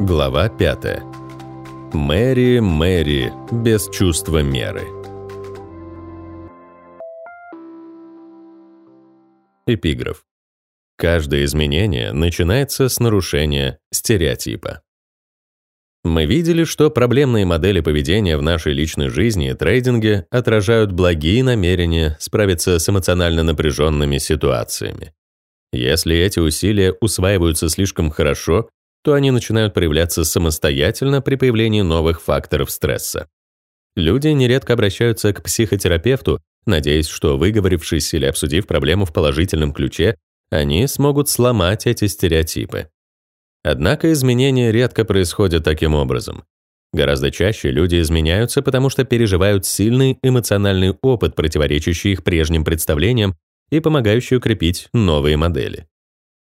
Глава 5. Мэри, Мэри, без чувства меры. Эпиграф. Каждое изменение начинается с нарушения стереотипа. Мы видели, что проблемные модели поведения в нашей личной жизни и трейдинге отражают благие намерения справиться с эмоционально напряженными ситуациями. Если эти усилия усваиваются слишком хорошо, то они начинают проявляться самостоятельно при появлении новых факторов стресса. Люди нередко обращаются к психотерапевту, надеясь, что выговорившись или обсудив проблему в положительном ключе, они смогут сломать эти стереотипы. Однако изменения редко происходят таким образом. Гораздо чаще люди изменяются, потому что переживают сильный эмоциональный опыт, противоречащий их прежним представлениям и помогающий укрепить новые модели.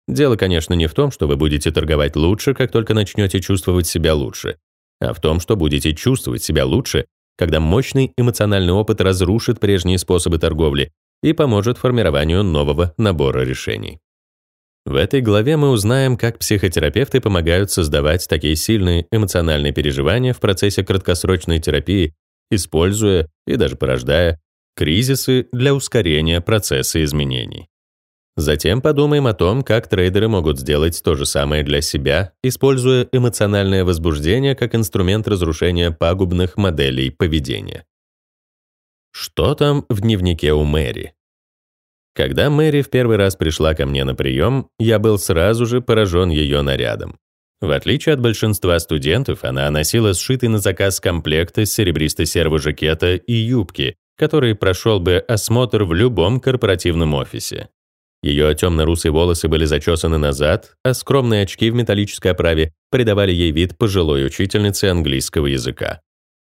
Дело, конечно, не в том, что вы будете торговать лучше, как только начнете чувствовать себя лучше, а в том, что будете чувствовать себя лучше, когда мощный эмоциональный опыт разрушит прежние способы торговли и поможет формированию нового набора решений. В этой главе мы узнаем, как психотерапевты помогают создавать такие сильные эмоциональные переживания в процессе краткосрочной терапии, используя и даже порождая кризисы для ускорения процесса изменений. Затем подумаем о том, как трейдеры могут сделать то же самое для себя, используя эмоциональное возбуждение как инструмент разрушения пагубных моделей поведения. Что там в дневнике у Мэри? Когда Мэри в первый раз пришла ко мне на прием, я был сразу же поражен ее нарядом. В отличие от большинства студентов, она носила сшитый на заказ комплект из серебристо-серого жакета и юбки, который прошел бы осмотр в любом корпоративном офисе. Ее темно-русые волосы были зачесаны назад, а скромные очки в металлической оправе придавали ей вид пожилой учительницы английского языка.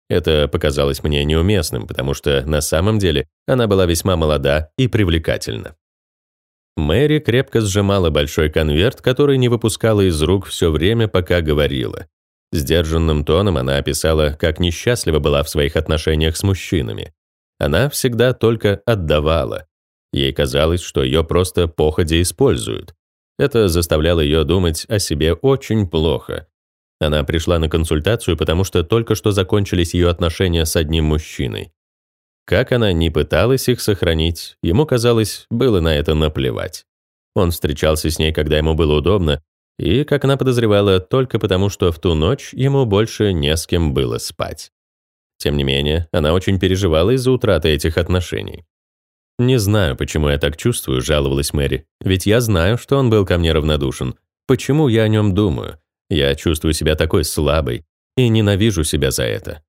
Это показалось мне неуместным, потому что на самом деле она была весьма молода и привлекательна. Мэри крепко сжимала большой конверт, который не выпускала из рук все время, пока говорила. Сдержанным тоном она описала, как несчастлива была в своих отношениях с мужчинами. Она всегда только отдавала. Ей казалось, что ее просто походя используют. Это заставляло ее думать о себе очень плохо, она пришла на консультацию, потому что только что закончились ее отношения с одним мужчиной. Как она не пыталась их сохранить, ему казалось, было на это наплевать. Он встречался с ней, когда ему было удобно, и, как она подозревала, только потому, что в ту ночь ему больше не с кем было спать. Тем не менее, она очень переживала из-за утраты этих отношений. «Не знаю, почему я так чувствую», — жаловалась Мэри. «Ведь я знаю, что он был ко мне равнодушен. Почему я о нем думаю? Я чувствую себя такой слабой и ненавижу себя за это.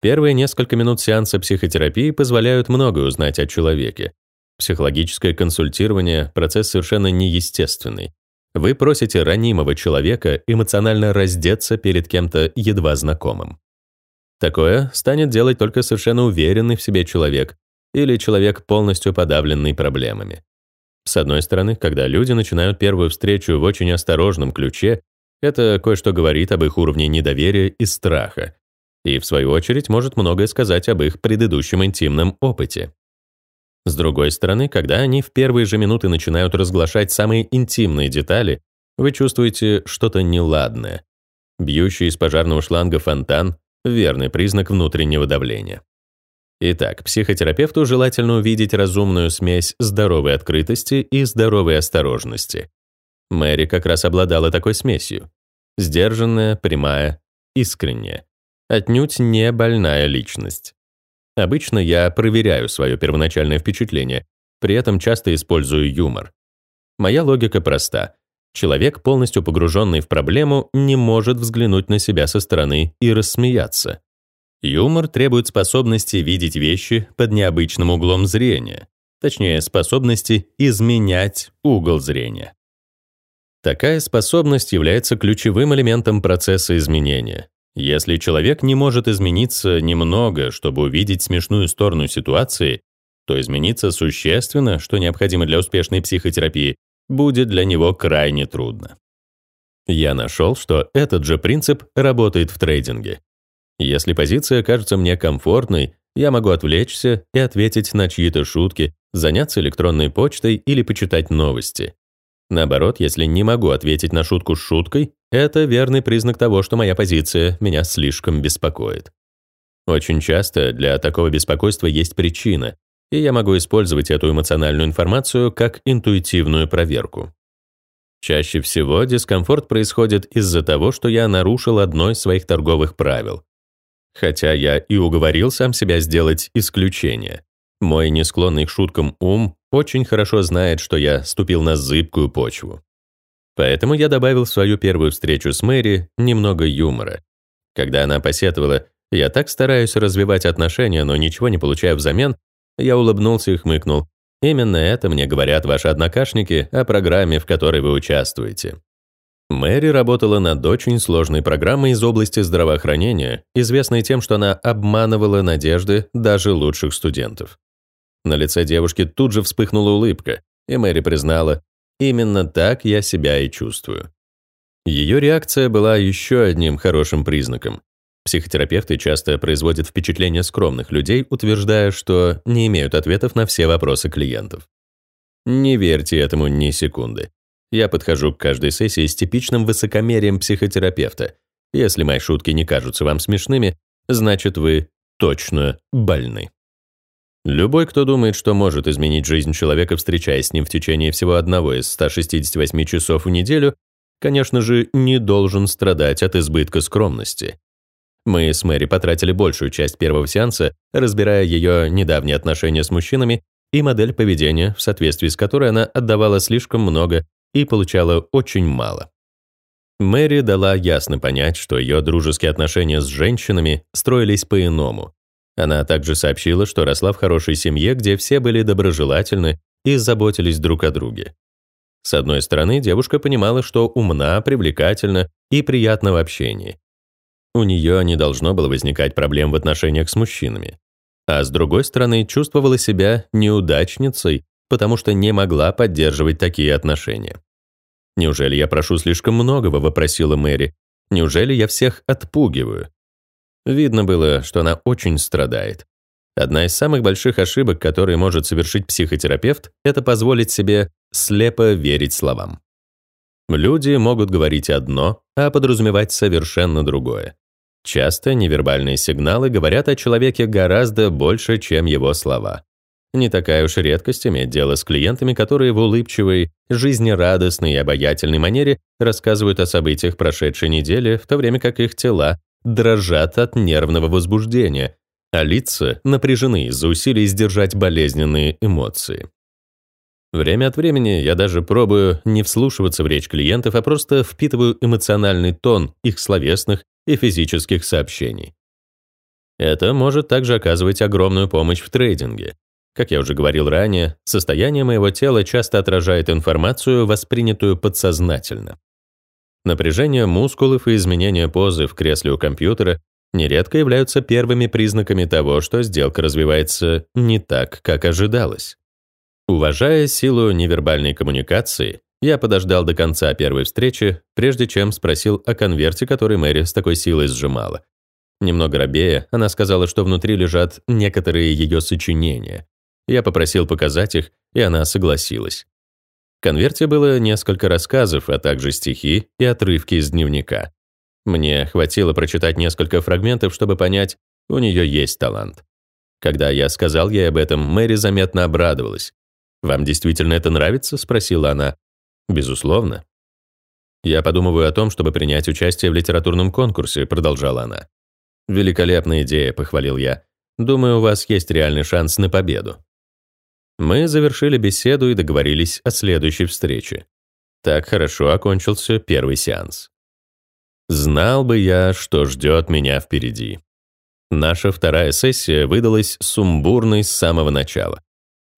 Первые несколько минут сеанса психотерапии позволяют многое узнать о человеке. Психологическое консультирование – процесс совершенно неестественный. Вы просите ранимого человека эмоционально раздеться перед кем-то едва знакомым. Такое станет делать только совершенно уверенный в себе человек или человек, полностью подавленный проблемами. С одной стороны, когда люди начинают первую встречу в очень осторожном ключе, это кое-что говорит об их уровне недоверия и страха, и, в свою очередь, может многое сказать об их предыдущем интимном опыте. С другой стороны, когда они в первые же минуты начинают разглашать самые интимные детали, вы чувствуете что-то неладное. Бьющий из пожарного шланга фонтан — верный признак внутреннего давления. Итак, психотерапевту желательно увидеть разумную смесь здоровой открытости и здоровой осторожности. Мэри как раз обладала такой смесью. Сдержанная, прямая, искренняя. Отнюдь не больная личность. Обычно я проверяю свое первоначальное впечатление, при этом часто использую юмор. Моя логика проста. Человек, полностью погруженный в проблему, не может взглянуть на себя со стороны и рассмеяться. Юмор требует способности видеть вещи под необычным углом зрения, точнее, способности изменять угол зрения. Такая способность является ключевым элементом процесса изменения. Если человек не может измениться немного, чтобы увидеть смешную сторону ситуации, то измениться существенно, что необходимо для успешной психотерапии, будет для него крайне трудно. Я нашел, что этот же принцип работает в трейдинге. Если позиция кажется мне комфортной, я могу отвлечься и ответить на чьи-то шутки, заняться электронной почтой или почитать новости. Наоборот, если не могу ответить на шутку с шуткой, это верный признак того, что моя позиция меня слишком беспокоит. Очень часто для такого беспокойства есть причина, и я могу использовать эту эмоциональную информацию как интуитивную проверку. Чаще всего дискомфорт происходит из-за того, что я нарушил одно из своих торговых правил. Хотя я и уговорил сам себя сделать исключение. Мой не склонный к шуткам ум очень хорошо знает, что я ступил на зыбкую почву. Поэтому я добавил в свою первую встречу с Мэри немного юмора. Когда она посетовала «Я так стараюсь развивать отношения, но ничего не получаю взамен», я улыбнулся и хмыкнул. «Именно это мне говорят ваши однокашники о программе, в которой вы участвуете». Мэри работала над очень сложной программой из области здравоохранения, известной тем, что она обманывала надежды даже лучших студентов. На лице девушки тут же вспыхнула улыбка, и Мэри признала, «Именно так я себя и чувствую». Ее реакция была еще одним хорошим признаком. Психотерапевты часто производят впечатление скромных людей, утверждая, что не имеют ответов на все вопросы клиентов. Не верьте этому ни секунды. Я подхожу к каждой сессии с типичным высокомерием психотерапевта. Если мои шутки не кажутся вам смешными, значит, вы точно больны. Любой, кто думает, что может изменить жизнь человека, встречаясь с ним в течение всего одного из 168 часов в неделю, конечно же, не должен страдать от избытка скромности. Мы с Мэри потратили большую часть первого сеанса, разбирая ее недавние отношения с мужчинами и модель поведения, в соответствии с которой она отдавала слишком много и получала очень мало. Мэри дала ясно понять, что ее дружеские отношения с женщинами строились по-иному, она также сообщила, что росла в хорошей семье, где все были доброжелательны и заботились друг о друге. С одной стороны, девушка понимала, что умна, привлекательна и приятна в общении. У нее не должно было возникать проблем в отношениях с мужчинами. А с другой стороны, чувствовала себя неудачницей, потому что не могла поддерживать такие отношения. «Неужели я прошу слишком многого?» — вопросила Мэри. «Неужели я всех отпугиваю?» Видно было, что она очень страдает. Одна из самых больших ошибок, которые может совершить психотерапевт, это позволить себе слепо верить словам. Люди могут говорить одно, а подразумевать совершенно другое. Часто невербальные сигналы говорят о человеке гораздо больше, чем его слова. Не такая уж редкость иметь дело с клиентами, которые в улыбчивой, жизнерадостной и обаятельной манере рассказывают о событиях прошедшей недели, в то время как их тела дрожат от нервного возбуждения, а лица напряжены из-за усилий сдержать болезненные эмоции. Время от времени я даже пробую не вслушиваться в речь клиентов, а просто впитываю эмоциональный тон их словесных и физических сообщений. Это может также оказывать огромную помощь в трейдинге. Как я уже говорил ранее, состояние моего тела часто отражает информацию, воспринятую подсознательно. Напряжение мускулов и изменение позы в кресле у компьютера нередко являются первыми признаками того, что сделка развивается не так, как ожидалось. Уважая силу невербальной коммуникации, я подождал до конца первой встречи, прежде чем спросил о конверте, который Мэри с такой силой сжимала. Немного робея, она сказала, что внутри лежат некоторые ее сочинения. Я попросил показать их, и она согласилась конверте было несколько рассказов, а также стихи и отрывки из дневника. Мне хватило прочитать несколько фрагментов, чтобы понять, у нее есть талант. Когда я сказал ей об этом, Мэри заметно обрадовалась. «Вам действительно это нравится?» — спросила она. «Безусловно». «Я подумываю о том, чтобы принять участие в литературном конкурсе», — продолжала она. «Великолепная идея», — похвалил я. «Думаю, у вас есть реальный шанс на победу». Мы завершили беседу и договорились о следующей встрече. Так хорошо окончился первый сеанс. Знал бы я, что ждет меня впереди. Наша вторая сессия выдалась сумбурной с самого начала.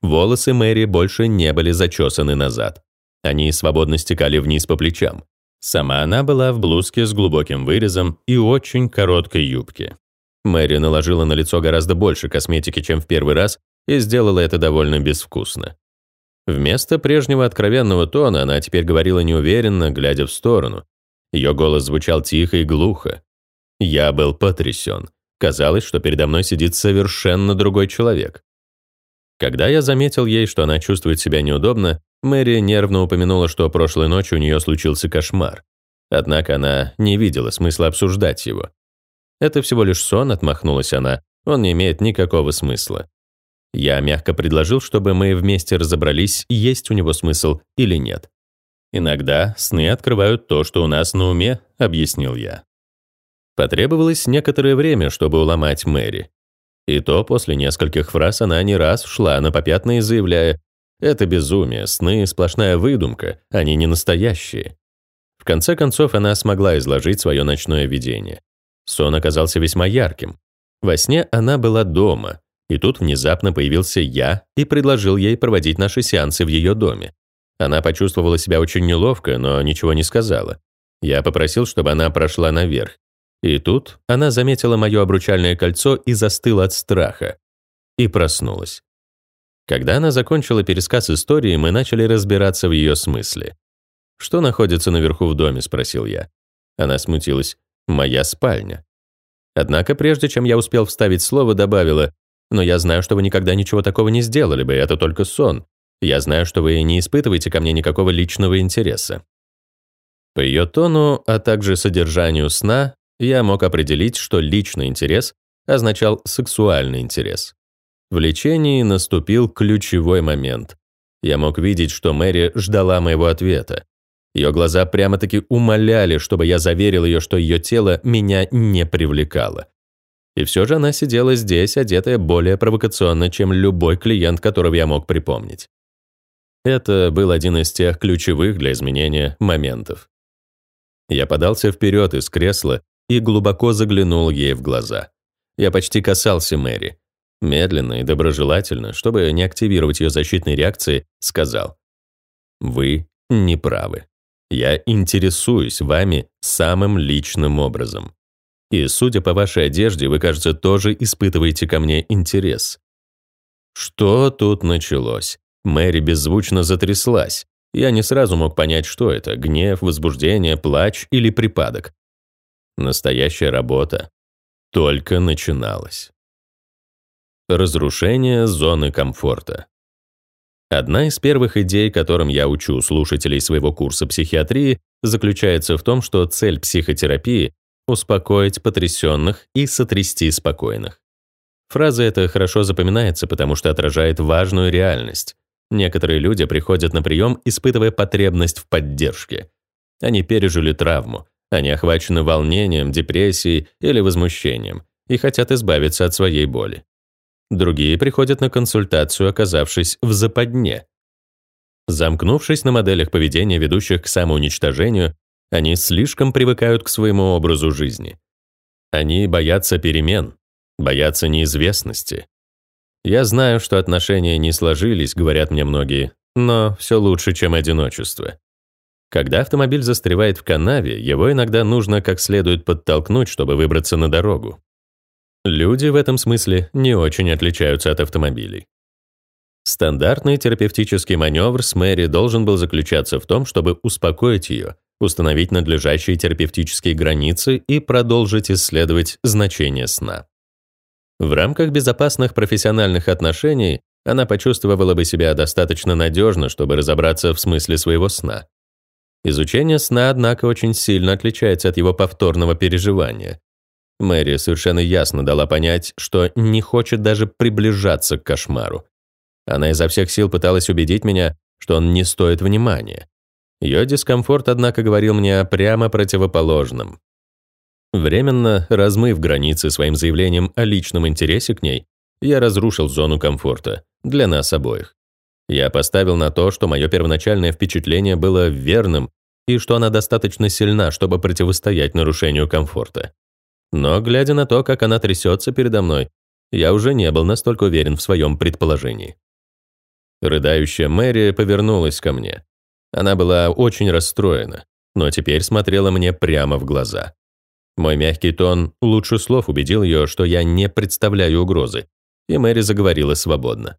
Волосы Мэри больше не были зачесаны назад. Они свободно стекали вниз по плечам. Сама она была в блузке с глубоким вырезом и очень короткой юбке. Мэри наложила на лицо гораздо больше косметики, чем в первый раз, и сделала это довольно безвкусно. Вместо прежнего откровенного тона она теперь говорила неуверенно, глядя в сторону. Ее голос звучал тихо и глухо. Я был потрясен. Казалось, что передо мной сидит совершенно другой человек. Когда я заметил ей, что она чувствует себя неудобно, Мэри нервно упомянула, что прошлой ночью у нее случился кошмар. Однако она не видела смысла обсуждать его. «Это всего лишь сон», — отмахнулась она. «Он не имеет никакого смысла». Я мягко предложил, чтобы мы вместе разобрались, есть у него смысл или нет. «Иногда сны открывают то, что у нас на уме», — объяснил я. Потребовалось некоторое время, чтобы уломать Мэри. И то после нескольких фраз она не раз шла на попятные, заявляя, «Это безумие, сны — сплошная выдумка, они не настоящие». В конце концов, она смогла изложить свое ночное видение. Сон оказался весьма ярким. Во сне она была дома, и тут внезапно появился я и предложил ей проводить наши сеансы в ее доме. Она почувствовала себя очень неловко, но ничего не сказала. Я попросил, чтобы она прошла наверх. И тут она заметила мое обручальное кольцо и застыла от страха. И проснулась. Когда она закончила пересказ истории, мы начали разбираться в ее смысле. «Что находится наверху в доме?» – спросил я. Она смутилась. «Моя спальня». Однако, прежде чем я успел вставить слово, добавила, «Но я знаю, что вы никогда ничего такого не сделали бы, это только сон. Я знаю, что вы не испытываете ко мне никакого личного интереса». По ее тону, а также содержанию сна, я мог определить, что личный интерес означал сексуальный интерес. В лечении наступил ключевой момент. Я мог видеть, что Мэри ждала моего ответа. Ее глаза прямо-таки умоляли, чтобы я заверил ее, что ее тело меня не привлекало. И все же она сидела здесь, одетая более провокационно, чем любой клиент, которого я мог припомнить. Это был один из тех ключевых для изменения моментов. Я подался вперед из кресла и глубоко заглянул ей в глаза. Я почти касался Мэри. Медленно и доброжелательно, чтобы не активировать ее защитные реакции, сказал. «Вы не правы. Я интересуюсь вами самым личным образом. И, судя по вашей одежде, вы, кажется, тоже испытываете ко мне интерес». Что тут началось? Мэри беззвучно затряслась. Я не сразу мог понять, что это – гнев, возбуждение, плач или припадок. Настоящая работа только начиналась. Разрушение зоны комфорта. Одна из первых идей, которым я учу слушателей своего курса психиатрии, заключается в том, что цель психотерапии – успокоить потрясенных и сотрясти спокойных. Фраза эта хорошо запоминается, потому что отражает важную реальность. Некоторые люди приходят на прием, испытывая потребность в поддержке. Они пережили травму, они охвачены волнением, депрессией или возмущением и хотят избавиться от своей боли. Другие приходят на консультацию, оказавшись в западне. Замкнувшись на моделях поведения, ведущих к самоуничтожению, они слишком привыкают к своему образу жизни. Они боятся перемен, боятся неизвестности. Я знаю, что отношения не сложились, говорят мне многие, но все лучше, чем одиночество. Когда автомобиль застревает в канаве, его иногда нужно как следует подтолкнуть, чтобы выбраться на дорогу. Люди в этом смысле не очень отличаются от автомобилей. Стандартный терапевтический маневр с Мэри должен был заключаться в том, чтобы успокоить ее, установить надлежащие терапевтические границы и продолжить исследовать значение сна. В рамках безопасных профессиональных отношений она почувствовала бы себя достаточно надежно, чтобы разобраться в смысле своего сна. Изучение сна, однако, очень сильно отличается от его повторного переживания. Мэри совершенно ясно дала понять, что не хочет даже приближаться к кошмару. Она изо всех сил пыталась убедить меня, что он не стоит внимания. Ее дискомфорт, однако, говорил мне прямо противоположном. Временно размыв границы своим заявлением о личном интересе к ней, я разрушил зону комфорта для нас обоих. Я поставил на то, что мое первоначальное впечатление было верным и что она достаточно сильна, чтобы противостоять нарушению комфорта. Но, глядя на то, как она трясется передо мной, я уже не был настолько уверен в своем предположении. Рыдающая Мэри повернулась ко мне. Она была очень расстроена, но теперь смотрела мне прямо в глаза. Мой мягкий тон лучше слов убедил ее, что я не представляю угрозы, и Мэри заговорила свободно.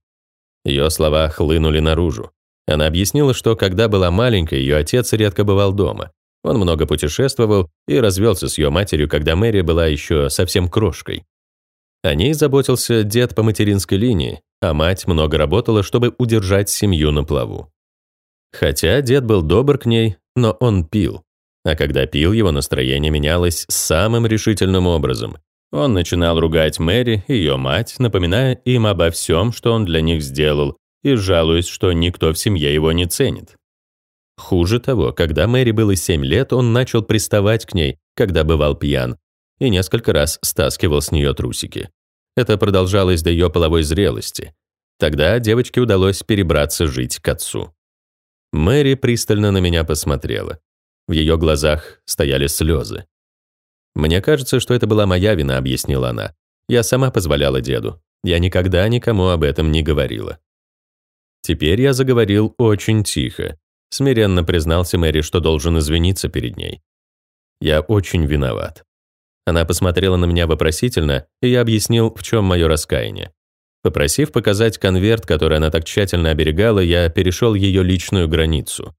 Ее слова хлынули наружу. Она объяснила, что когда была маленькой, ее отец редко бывал дома. Он много путешествовал и развелся с ее матерью, когда Мэри была еще совсем крошкой. О ней заботился дед по материнской линии, а мать много работала, чтобы удержать семью на плаву. Хотя дед был добр к ней, но он пил. А когда пил, его настроение менялось самым решительным образом. Он начинал ругать Мэри, ее мать, напоминая им обо всем, что он для них сделал, и жалуясь, что никто в семье его не ценит. Хуже того, когда Мэри было 7 лет, он начал приставать к ней, когда бывал пьян, и несколько раз стаскивал с нее трусики. Это продолжалось до ее половой зрелости. Тогда девочке удалось перебраться жить к отцу. Мэри пристально на меня посмотрела. В ее глазах стояли слезы. «Мне кажется, что это была моя вина», — объяснила она. «Я сама позволяла деду. Я никогда никому об этом не говорила». Теперь я заговорил очень тихо. Смиренно признался Мэри, что должен извиниться перед ней. «Я очень виноват». Она посмотрела на меня вопросительно, и я объяснил, в чем мое раскаяние. Попросив показать конверт, который она так тщательно оберегала, я перешел ее личную границу.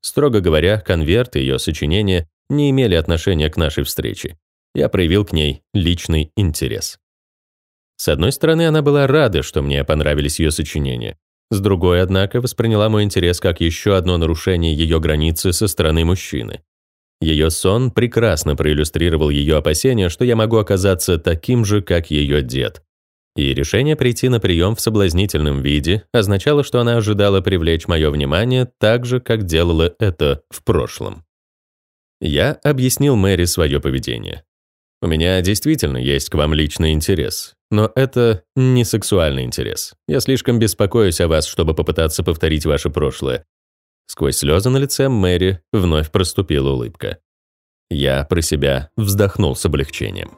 Строго говоря, конверт и ее сочинения не имели отношения к нашей встрече. Я проявил к ней личный интерес. С одной стороны, она была рада, что мне понравились ее сочинения. С другой, однако, восприняла мой интерес как еще одно нарушение ее границы со стороны мужчины. Ее сон прекрасно проиллюстрировал ее опасения, что я могу оказаться таким же, как ее дед. И решение прийти на прием в соблазнительном виде означало, что она ожидала привлечь мое внимание так же, как делала это в прошлом. Я объяснил Мэри свое поведение. У меня действительно есть к вам личный интерес, но это не сексуальный интерес. Я слишком беспокоюсь о вас, чтобы попытаться повторить ваше прошлое. Сквозь слезы на лице Мэри вновь проступила улыбка. Я про себя вздохнул с облегчением.